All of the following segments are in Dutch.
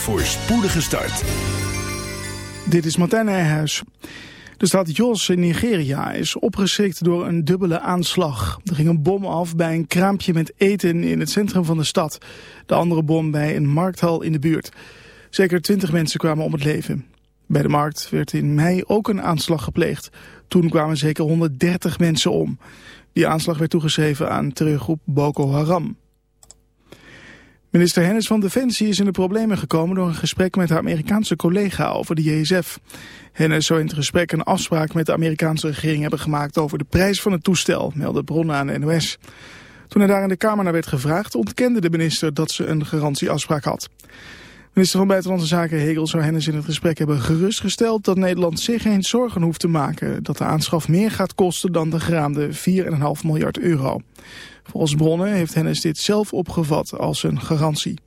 voor spoedige start. Dit is Martijn Nijhuis. De stad Jos in Nigeria is opgeschrikt door een dubbele aanslag. Er ging een bom af bij een kraampje met eten in het centrum van de stad. De andere bom bij een markthal in de buurt. Zeker twintig mensen kwamen om het leven. Bij de markt werd in mei ook een aanslag gepleegd. Toen kwamen zeker 130 mensen om. Die aanslag werd toegeschreven aan terreurgroep Boko Haram. Minister Hennis van Defensie is in de problemen gekomen door een gesprek met haar Amerikaanse collega over de JSF. Hennis zou in het gesprek een afspraak met de Amerikaanse regering hebben gemaakt over de prijs van het toestel, meldde bronnen aan de NOS. Toen hij daar in de Kamer naar werd gevraagd, ontkende de minister dat ze een garantieafspraak had. Minister van Buitenlandse Zaken Hegel zou Hennis in het gesprek hebben gerustgesteld dat Nederland zich geen zorgen hoeft te maken dat de aanschaf meer gaat kosten dan de geraamde 4,5 miljard euro. Volgens bronnen heeft Hennis dit zelf opgevat als een garantie.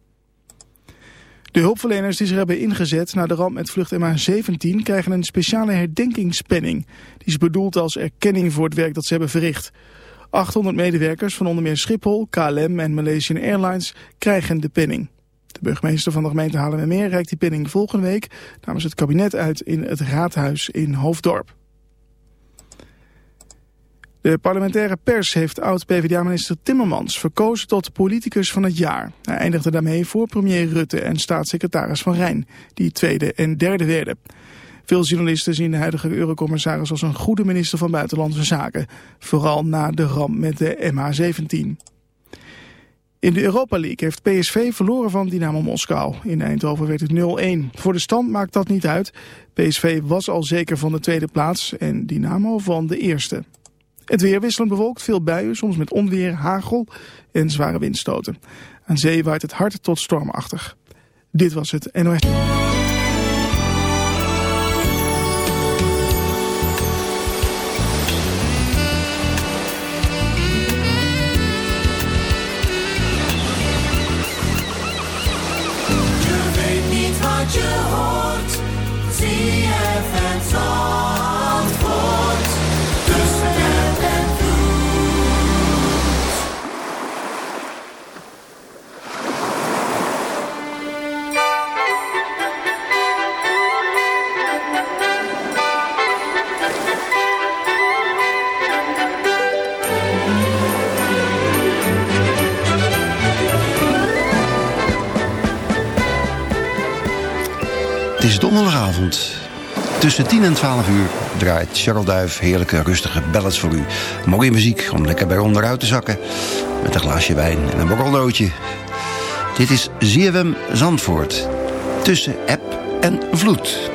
De hulpverleners die zich hebben ingezet na de ramp met vlucht MH17 krijgen een speciale herdenkingspenning. Die is bedoeld als erkenning voor het werk dat ze hebben verricht. 800 medewerkers van onder meer Schiphol, KLM en Malaysian Airlines krijgen de penning. De burgemeester van de gemeente Haarlemmermeer reikt die penning volgende week namens het kabinet uit in het raadhuis in Hoofddorp. De parlementaire pers heeft oud-PVDA-minister Timmermans verkozen tot politicus van het jaar. Hij eindigde daarmee voor premier Rutte en staatssecretaris Van Rijn, die tweede en derde werden. Veel journalisten zien de huidige eurocommissaris als een goede minister van Buitenlandse Zaken. Vooral na de ramp met de MH17. In de Europa League heeft PSV verloren van Dynamo Moskou. In Eindhoven werd het 0-1. Voor de stand maakt dat niet uit. PSV was al zeker van de tweede plaats en Dynamo van de eerste. Het weer wisselend bewolkt, veel buien, soms met onweer, hagel en zware windstoten. Aan zee waait het hard tot stormachtig. Dit was het NOS. Draait Charles heerlijke rustige ballads voor u. Mooie muziek om lekker bij onderuit te zakken. Met een glaasje wijn en een borrelnootje. Dit is ZFM Zandvoort. Tussen app en vloed.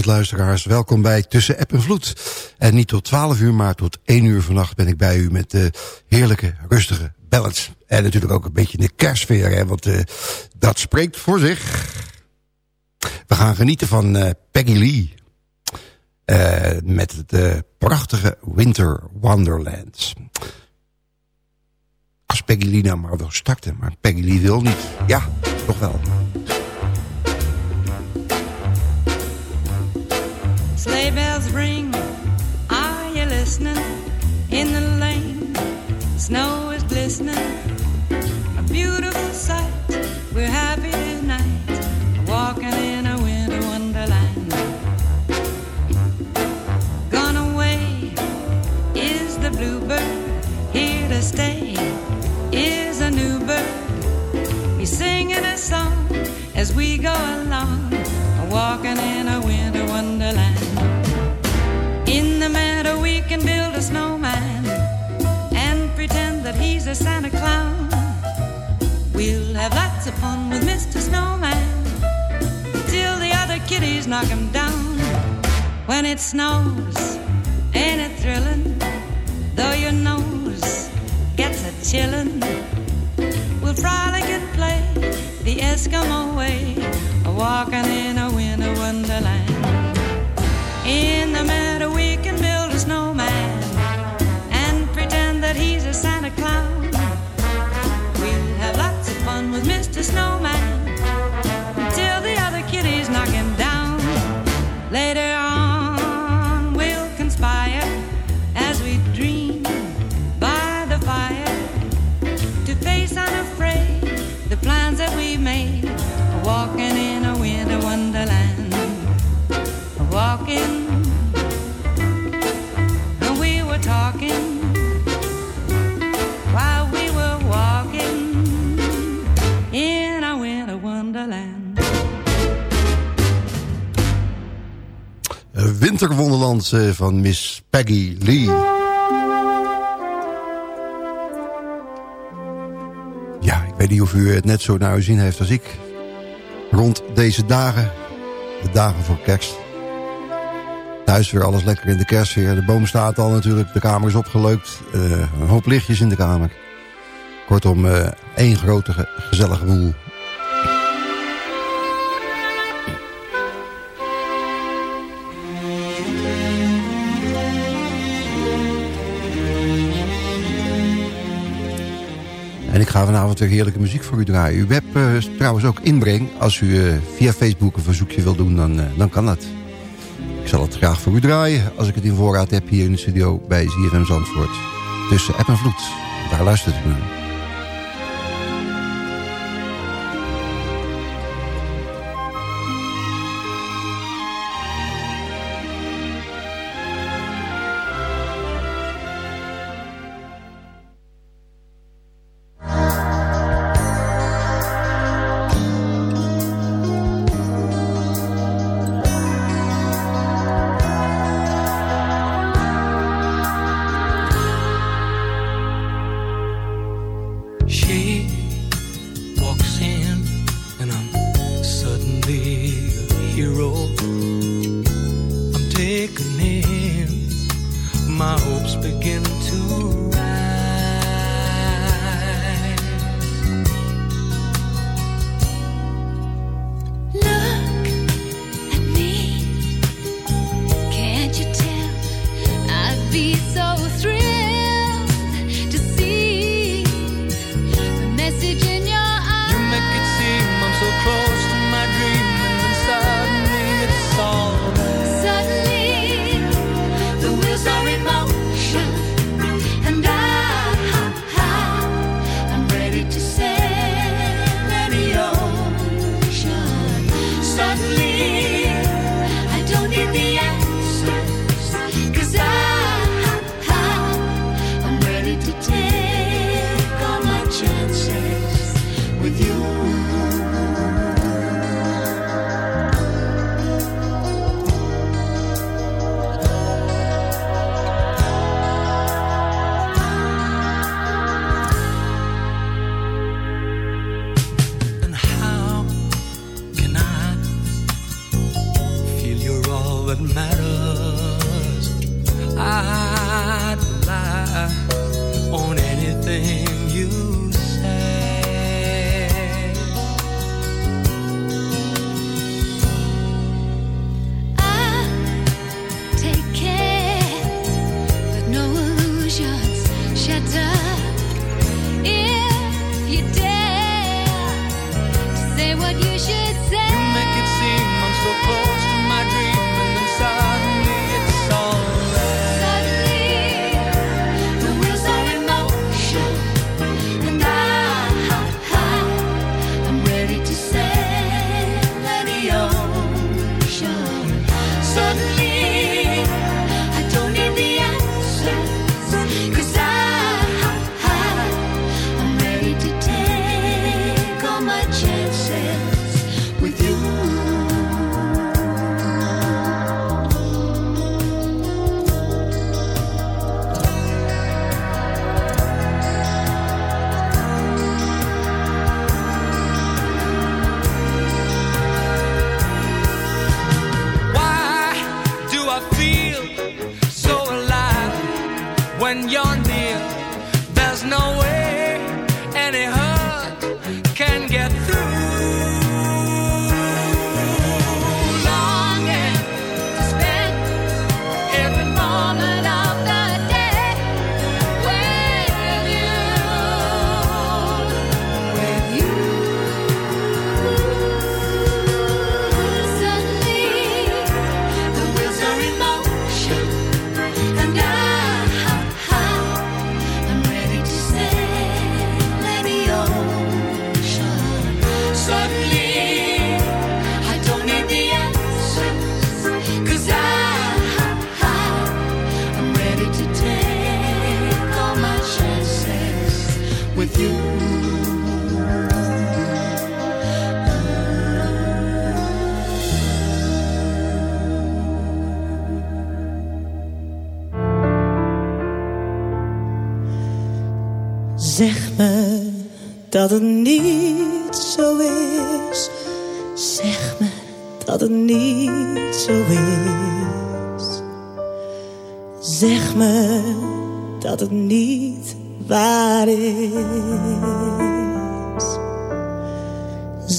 Luisteraars, welkom bij Tussen App en Vloed. En niet tot 12 uur, maar tot 1 uur vannacht ben ik bij u met de heerlijke, rustige ballads. En natuurlijk ook een beetje de kerstsfeer, hè, want uh, dat spreekt voor zich. We gaan genieten van uh, Peggy Lee. Uh, met het prachtige Winter Wonderland. Als Peggy Lee nou maar wil starten, maar Peggy Lee wil niet. Ja, toch wel. Sleigh bells ring, are you listening? In the lane, snow is glistening. A beautiful sight, we're happy tonight, walking in a winter wonderland. Gone away is the bluebird, here to stay is a new bird. We singing a song as we go along, walking in can build a snowman and pretend that he's a Santa Clown. We'll have lots of fun with Mr. Snowman till the other kitties knock him down. When it snows, ain't it thrilling? Though your nose gets a chillin', we'll frolic and play the Eskimo way, walking in a winter wonderland. In the meadow, we can build that he's a Santa Clown. We'll have lots of fun with Mr. Snowman until the other kitties knock him down. Later on, we'll conspire as we dream by the fire to face unafraid the plans that we made, walking in a winter wonderland walking, Winterwonderland eh, van Miss Peggy Lee. Ja, ik weet niet of u het net zo naar u zien heeft als ik. Rond deze dagen, de dagen voor kerst Thuis weer alles lekker in de kerstsfeer. De boom staat al natuurlijk, de kamer is opgeleukt. Uh, een hoop lichtjes in de kamer. Kortom, uh, één grote gezellige boel. Ik ga vanavond weer heerlijke muziek voor u draaien. U hebt uh, trouwens ook inbreng. Als u uh, via Facebook een verzoekje wil doen, dan, uh, dan kan dat. Ik zal het graag voor u draaien als ik het in voorraad heb hier in de studio bij ZFM Zandvoort. Tussen app en vloed. Daar luistert u naar. believe.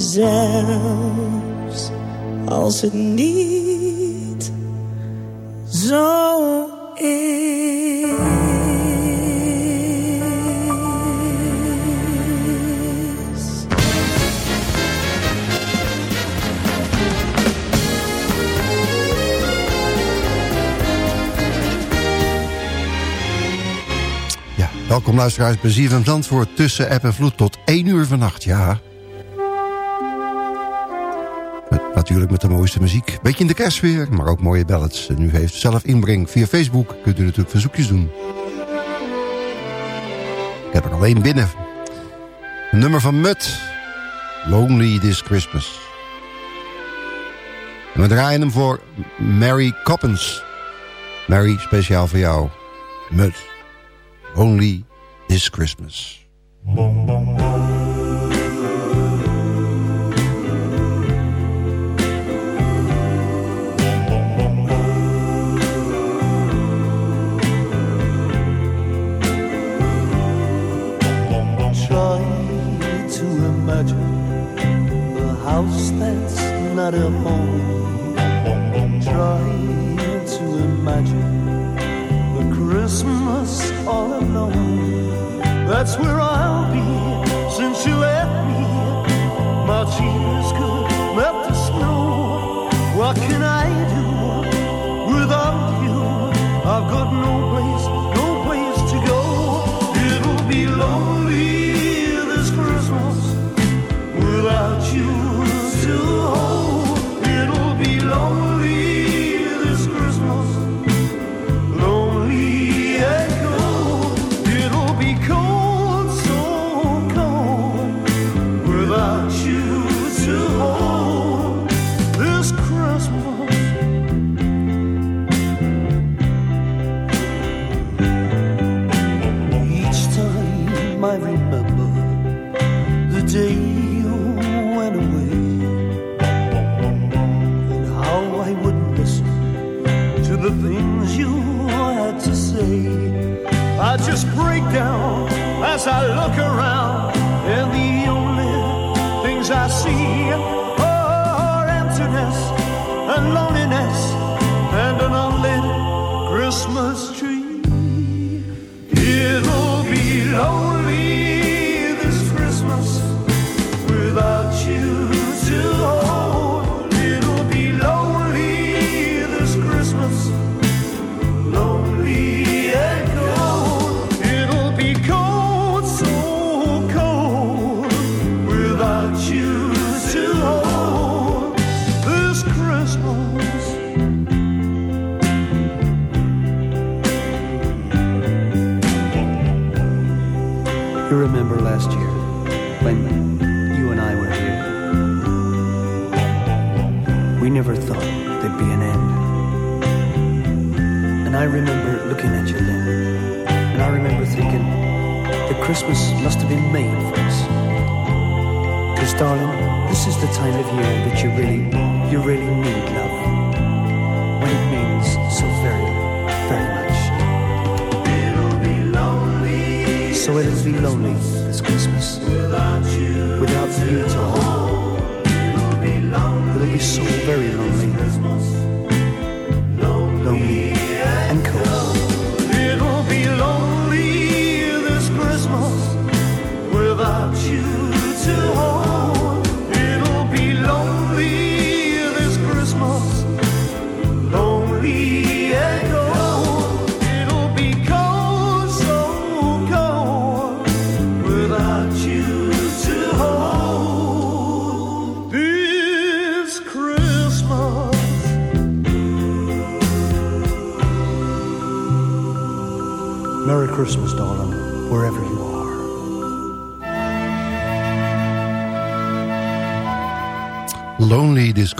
Zelfs als het niet zo is. Welkom luisteraars bij ZFM Zandvoort tussen app en vloed tot 1 uur vannacht. Ja. Natuurlijk met de mooiste muziek. Beetje in de kerstfeer, maar ook mooie ballads. En heeft zelf inbreng via Facebook. Kunt u natuurlijk verzoekjes doen. Ik heb er alleen binnen. Nummer van Mut. Lonely This Christmas. En we draaien hem voor Mary Coppens. Mary, speciaal voor jou. Mut. Only This Christmas.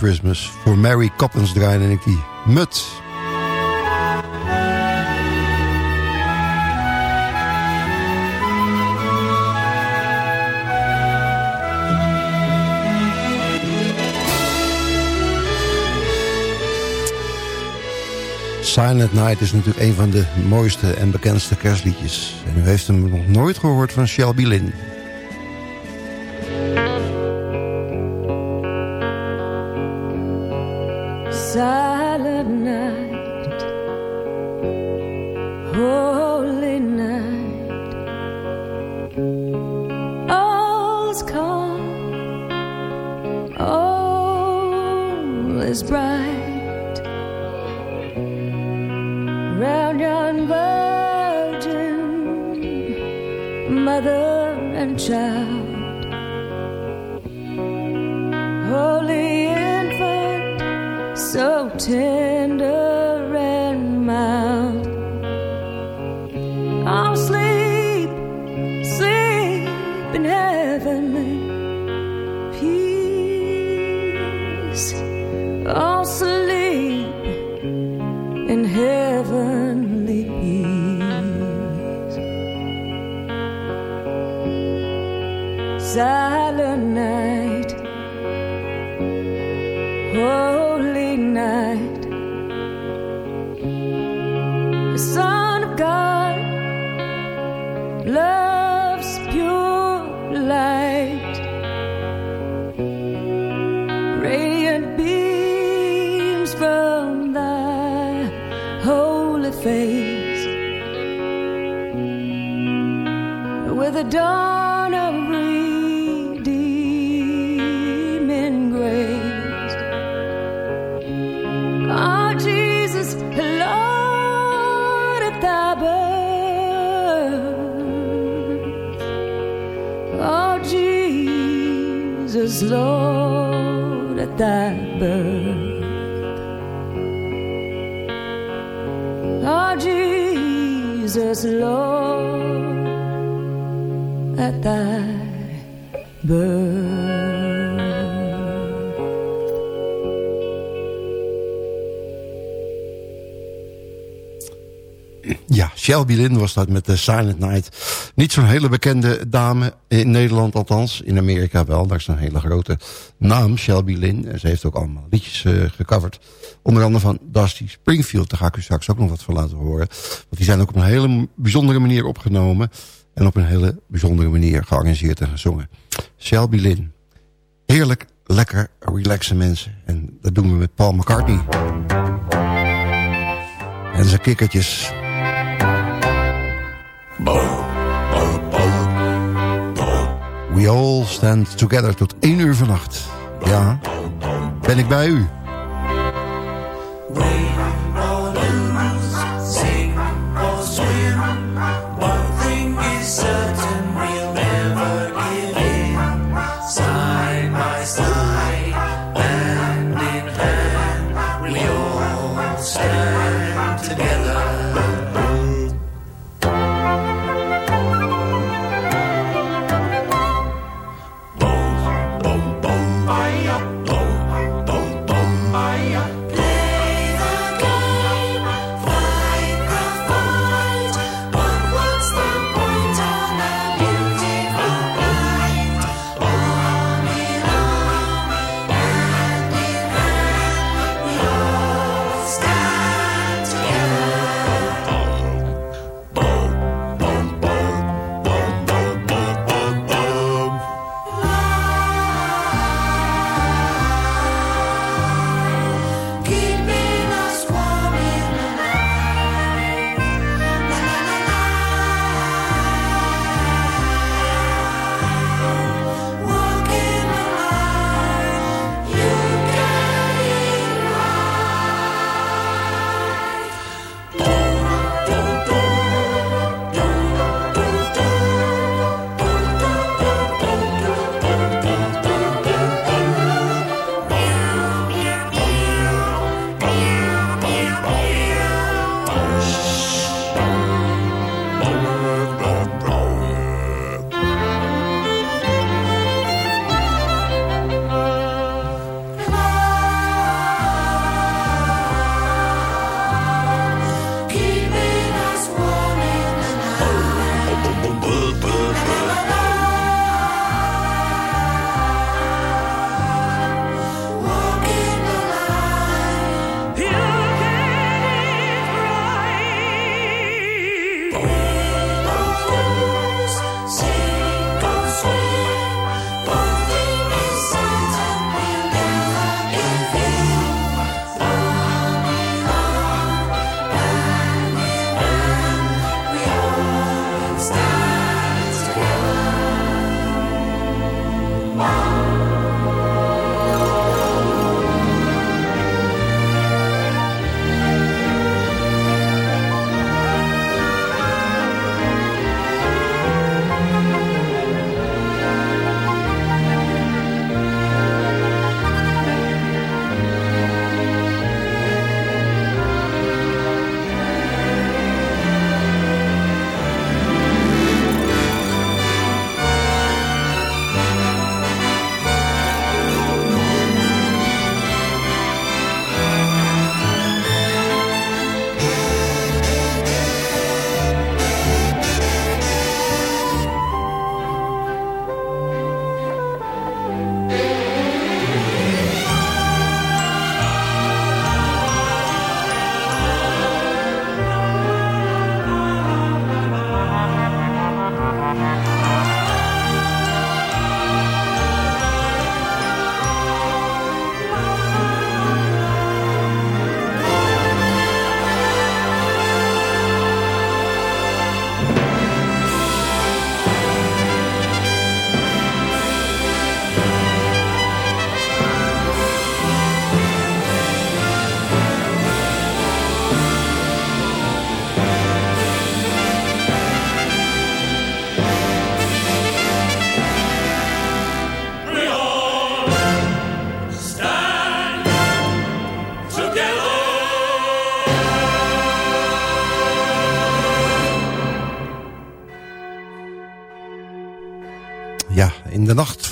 Christmas. Voor Mary Coppens en ik die mut. Silent Night is natuurlijk een van de mooiste en bekendste kerstliedjes. En u heeft hem nog nooit gehoord van Shelby Lynn. child. just load at that birth. Oh, Jesus, Lord, at thy birth. Shelby Lynn was dat met de Silent Night. Niet zo'n hele bekende dame, in Nederland althans. In Amerika wel, daar is een hele grote naam, Shelby Lynn. Ze heeft ook allemaal liedjes uh, gecoverd. Onder andere van Dusty Springfield, daar ga ik u straks ook nog wat van laten horen. Want die zijn ook op een hele bijzondere manier opgenomen. En op een hele bijzondere manier gearrangeerd en gezongen. Shelby Lynn. Heerlijk, lekker, relaxe mensen. En dat doen we met Paul McCartney. En zijn kikkertjes. We all stand together tot één uur vannacht. Ja, ben ik bij u.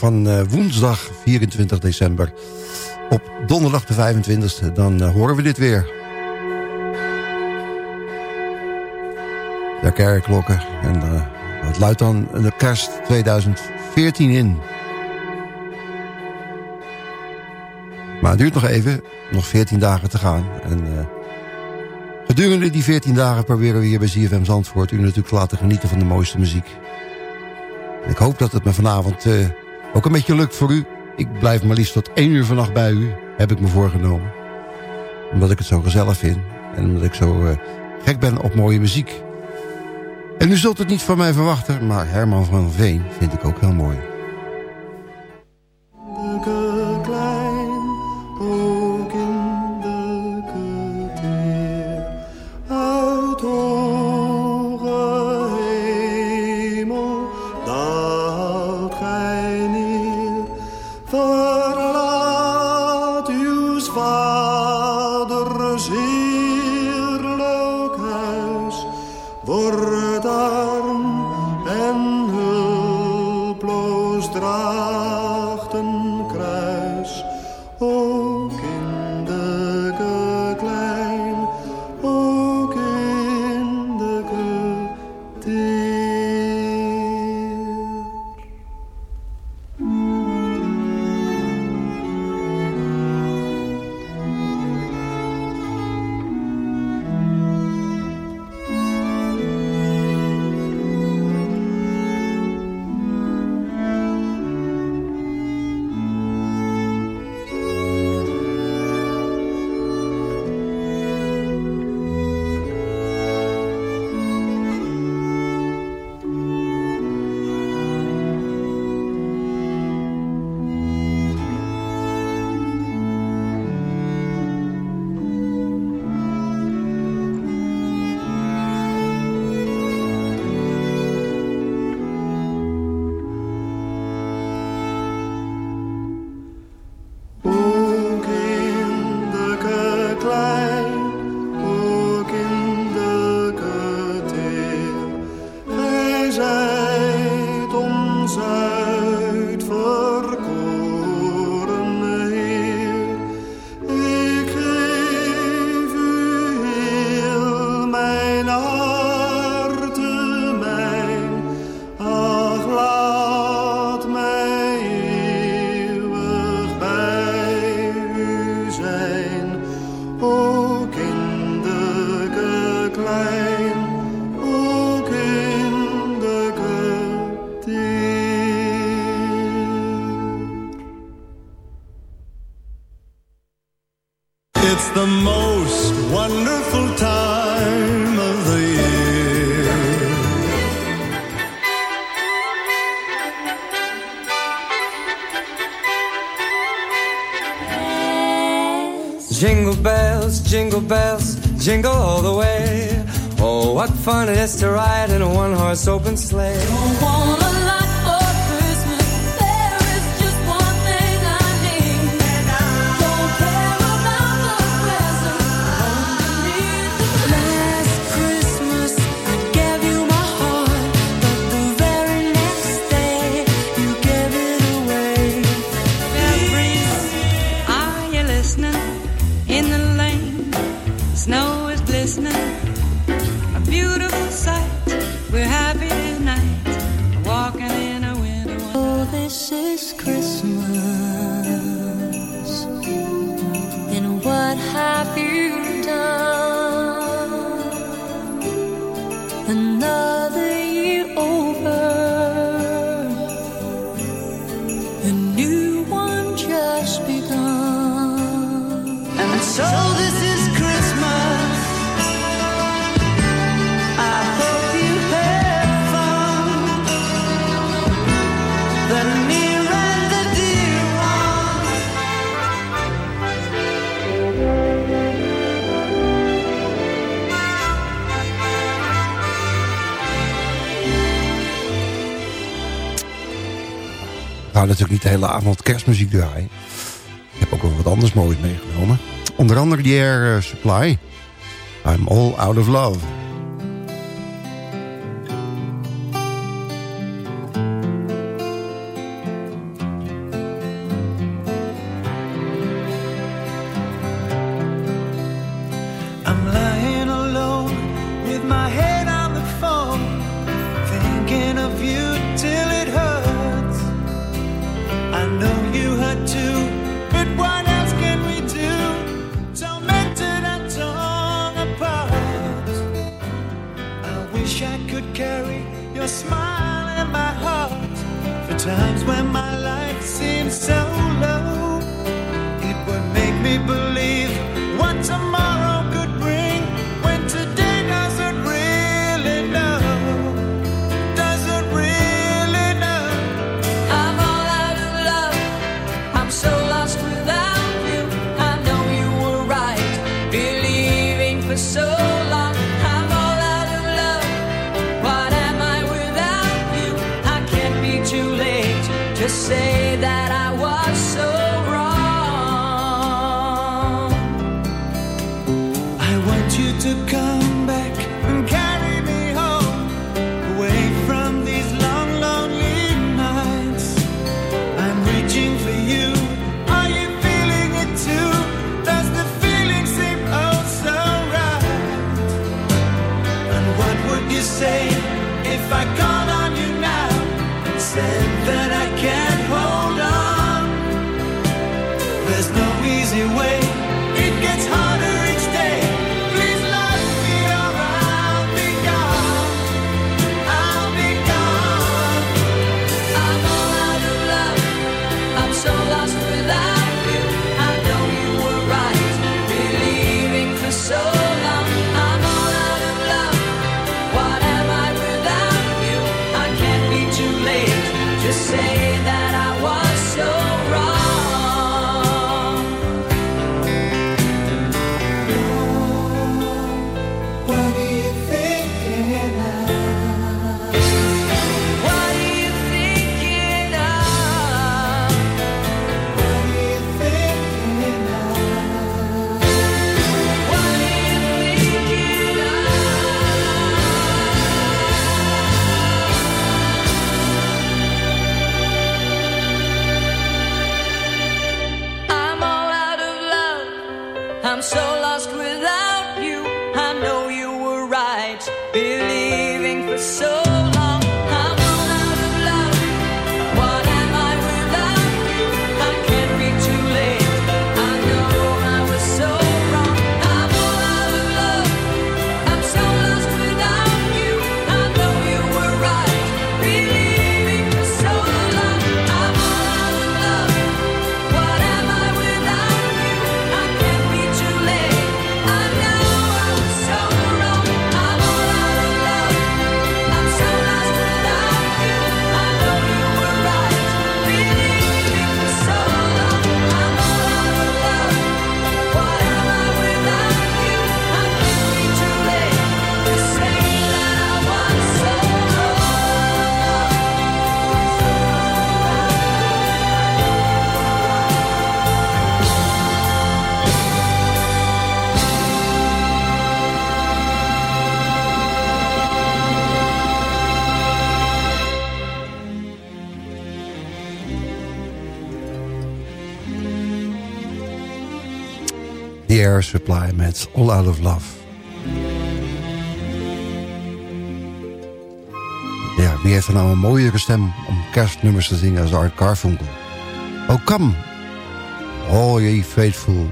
van uh, woensdag 24 december op donderdag de 25e, dan uh, horen we dit weer. der kerkklokken. En dat luidt dan de kerst 2014 in. Maar het duurt nog even, nog 14 dagen te gaan. En gedurende die 14 dagen proberen we hier bij ZFM Zandvoort... u natuurlijk te laten genieten van de mooiste muziek. En ik hoop dat het me vanavond ook een beetje lukt voor u. Ik blijf maar liefst tot 1 uur vannacht bij u, heb ik me voorgenomen. Omdat ik het zo gezellig vind. En omdat ik zo uh, gek ben op mooie muziek. En u zult het niet van mij verwachten, maar Herman van Veen vind ik ook heel mooi. To ride in a one horse open sleigh. Enough. Natuurlijk niet de hele avond kerstmuziek draaien. Ik heb ook wel wat anders moois meegenomen. Onder andere die Air Supply. I'm all out of love. say Air Supply met All Out of Love. Ja, wie heeft er nou een mooiere stem om kerstnummers te zingen als Art Carfunkel? Oh, come, all ye faithful.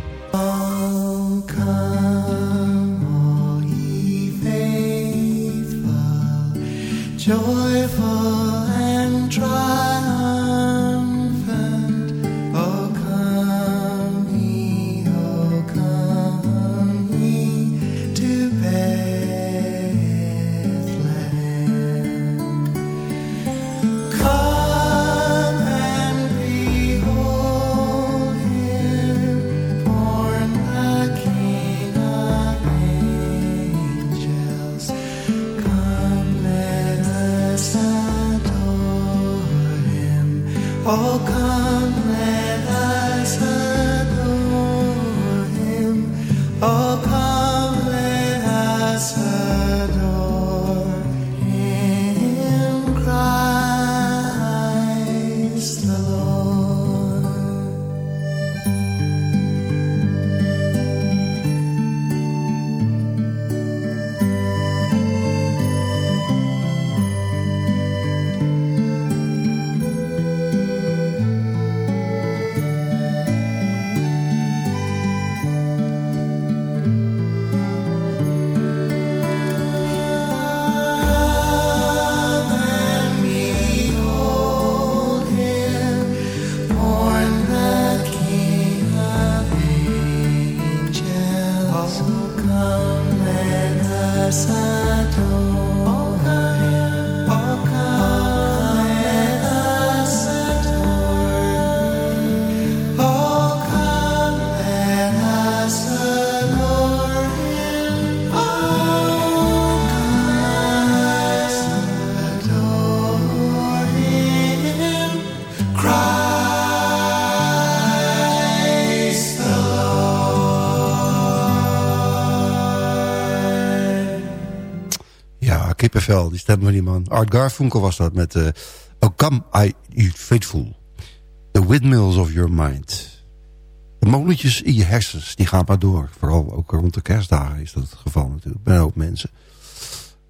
Oh, come, let us adore him. Die stem van die man. Art Garfunkel was dat met uh, Oh Come I You Faithful. The Windmills of Your Mind. De molentjes in je hersens, die gaan maar door. Vooral ook rond de kerstdagen is dat het geval natuurlijk. Bij een hoop mensen.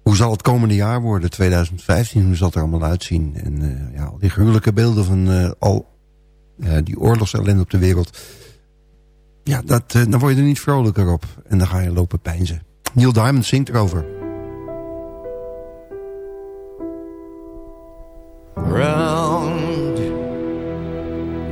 Hoe zal het komende jaar worden, 2015? Hoe zal het er allemaal uitzien? En uh, ja, al die gruwelijke beelden van uh, al die oorlogsellende op de wereld. Ja, dat, dan word je er niet vrolijker op. En dan ga je lopen pijnzen. Neil Diamond zingt erover.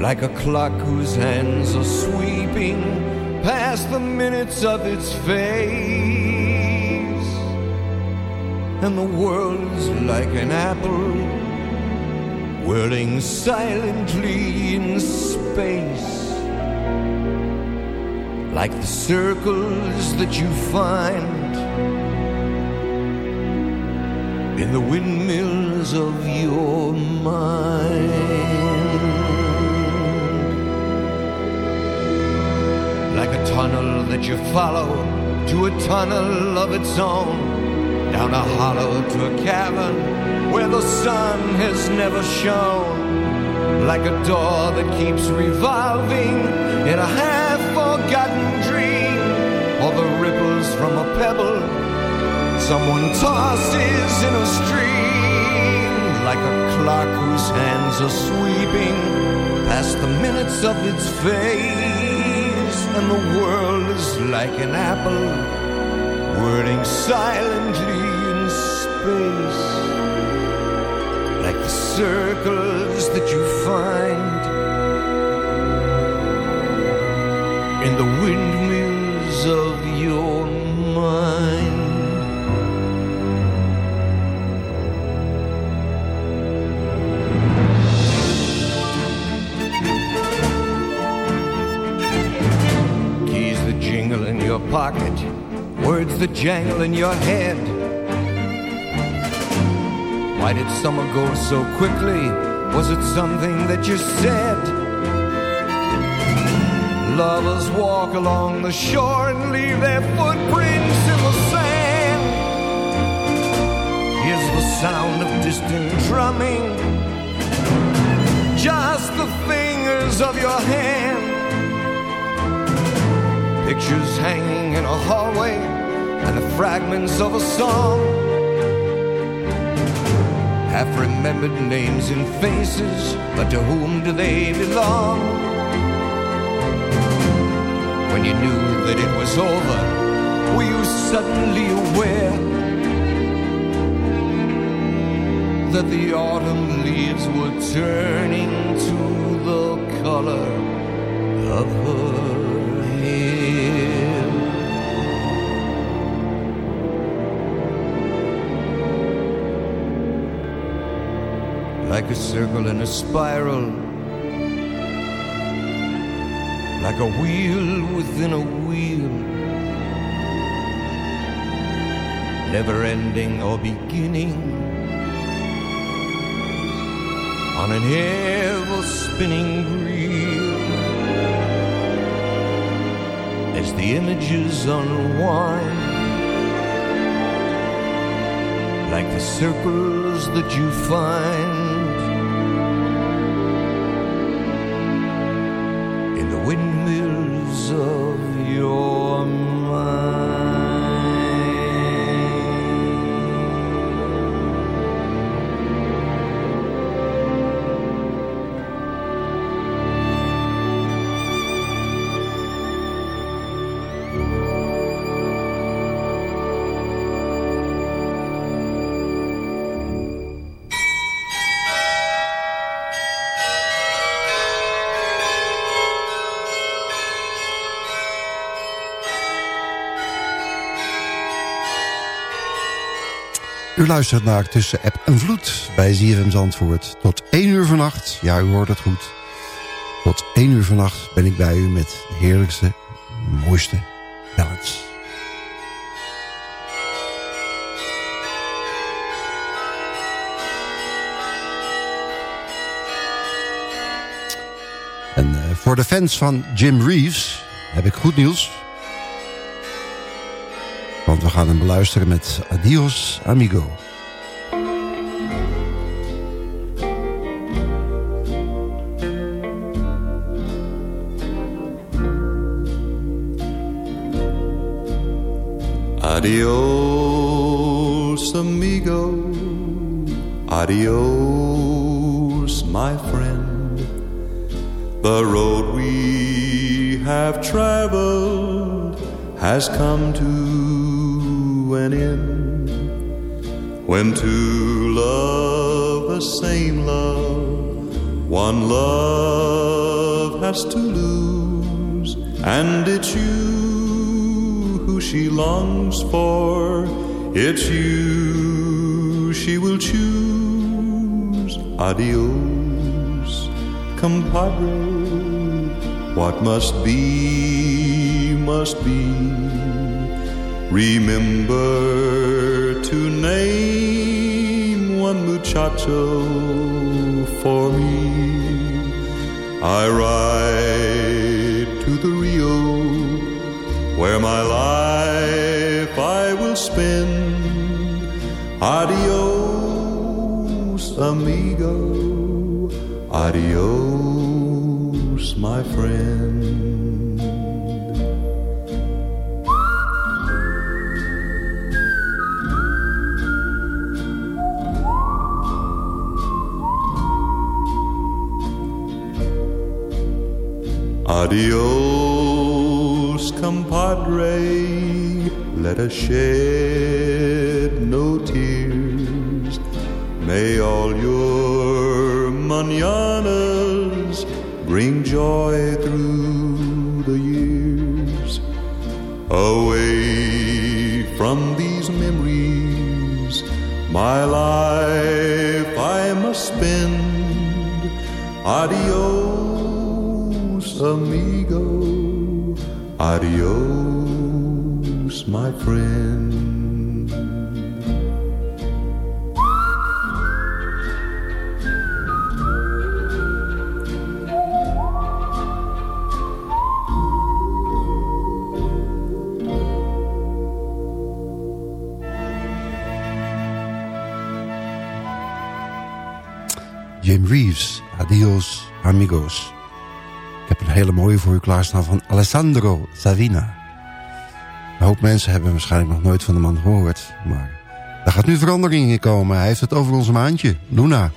like a clock whose hands are sweeping past the minutes of its face and the world's like an apple whirling silently in space like the circles that you find in the windmills of your mind. Like a tunnel that you follow to a tunnel of its own, down a hollow to a cavern where the sun has never shone. Like a door that keeps revolving in a half forgotten dream, or the ripples from a pebble someone tosses in a stream like a clock whose hands are sweeping past the minutes of its phase and the world is like an apple whirling silently in space. Like the circles that you find that jangle in your head. Why did summer go so quickly? Was it something that you said? Lovers walk along the shore and leave their footprints in the sand. Here's the sound of distant drumming, just the fingers of your hand pictures hanging in a hallway and the fragments of a song. Half remembered names and faces, but to whom do they belong? When you knew that it was over, were you suddenly aware that the autumn leaves were turning to the color circle and a spiral, like a wheel within a wheel, never ending or beginning. On an ever spinning reel. As the images unwind, like the circles that you find windmills of your mind. U luistert naar Tussen App en Vloed bij ZFM Zandvoort. Tot 1 uur vannacht, ja u hoort het goed. Tot 1 uur vannacht ben ik bij u met de heerlijkste, mooiste ballads. En uh, voor de fans van Jim Reeves heb ik goed nieuws. Want we gaan hem beluisteren met Adios Amigo. Adios, amigo. Adios, my friend. The road we have traveled has come to an end. When two love the same love, one love has to lose, and it's you who she longs for. It's you she will choose. Adios, compadre. What must be, must be. Remember to name one muchacho for me. I ride to the Rio where my life I will spend. Adios, amigo. Adios, my friend. Adios, compadre. Let us shed no tears. May all your mananas bring joy through the years. Away from these memories, my life I must spend. Adios, amigo. Adios, my friend. Jim Reeves, Adios Amigos. Ik heb een hele mooie voor u klaarstaan van Alessandro Savina. Een hoop mensen hebben waarschijnlijk nog nooit van de man gehoord. Maar daar gaat nu verandering in komen. Hij heeft het over ons maandje, Luna.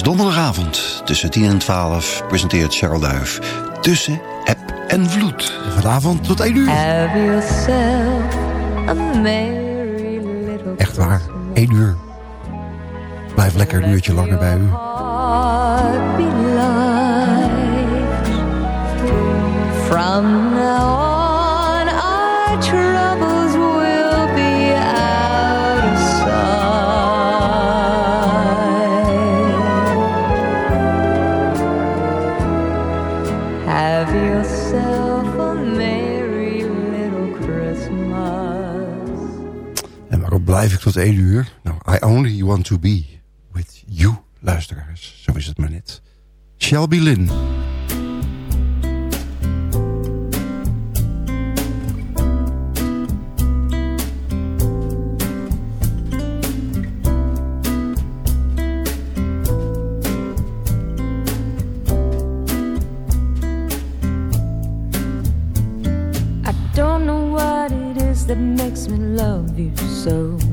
Is donderdagavond. Tussen 10 en 12 presenteert Charles Duif. Tussen app en vloed. Vanavond tot 1 uur. Echt waar, 1 uur. Blijf lekker een uurtje langer bij u. From ik tot 1 uur? Nou, I only want to be with you, luisteraars. Zo is het maar net. Shelby Lynn. That makes me love you so.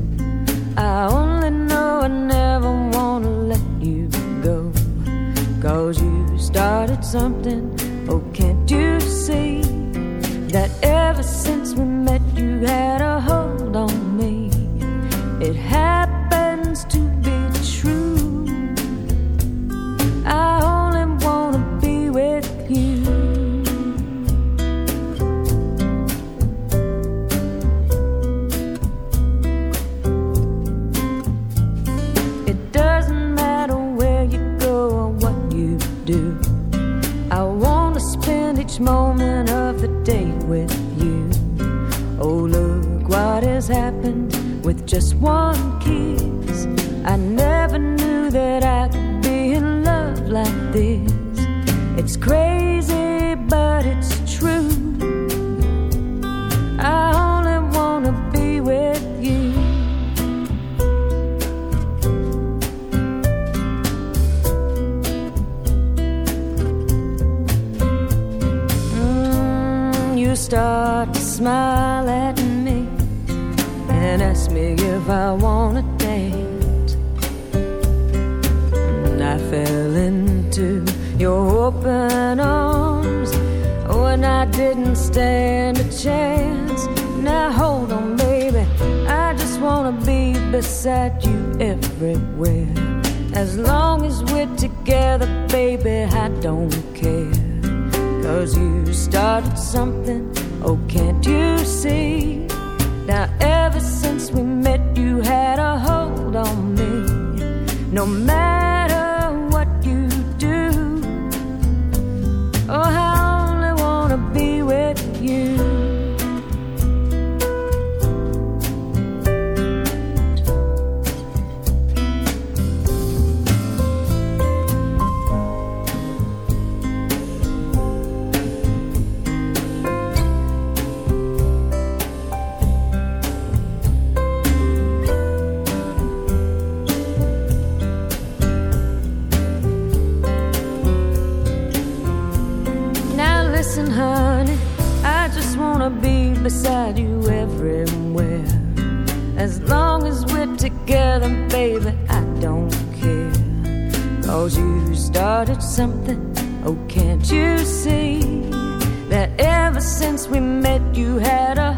Don't care. Cause you started something, oh, can't you see? Now, ever since we met, you had a hold on me. No matter baby, I don't care. Cause you started something, oh, can't you see? That ever since we met, you had a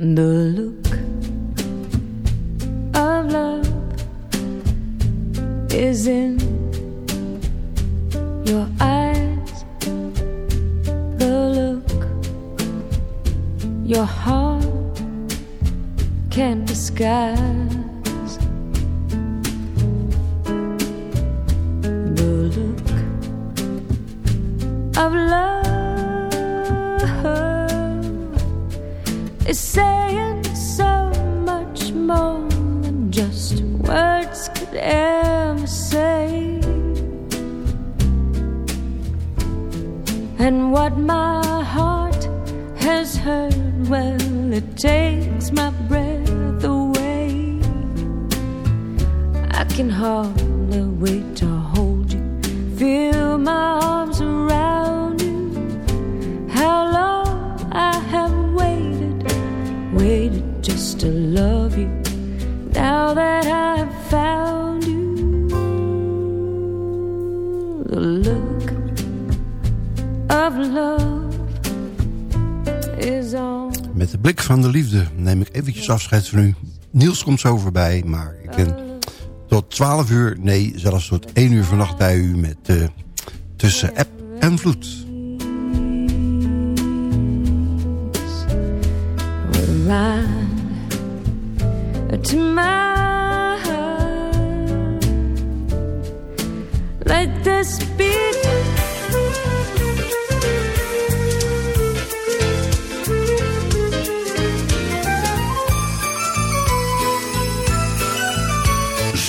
The look of love is in your eyes. The look your heart can't disguise. Eventjes afscheid van u. Niels komt zo voorbij, maar ik ben tot 12 uur, nee, zelfs tot 1 uur vannacht bij u met eh, Tussen App en Vloed. to my heart. Let this be.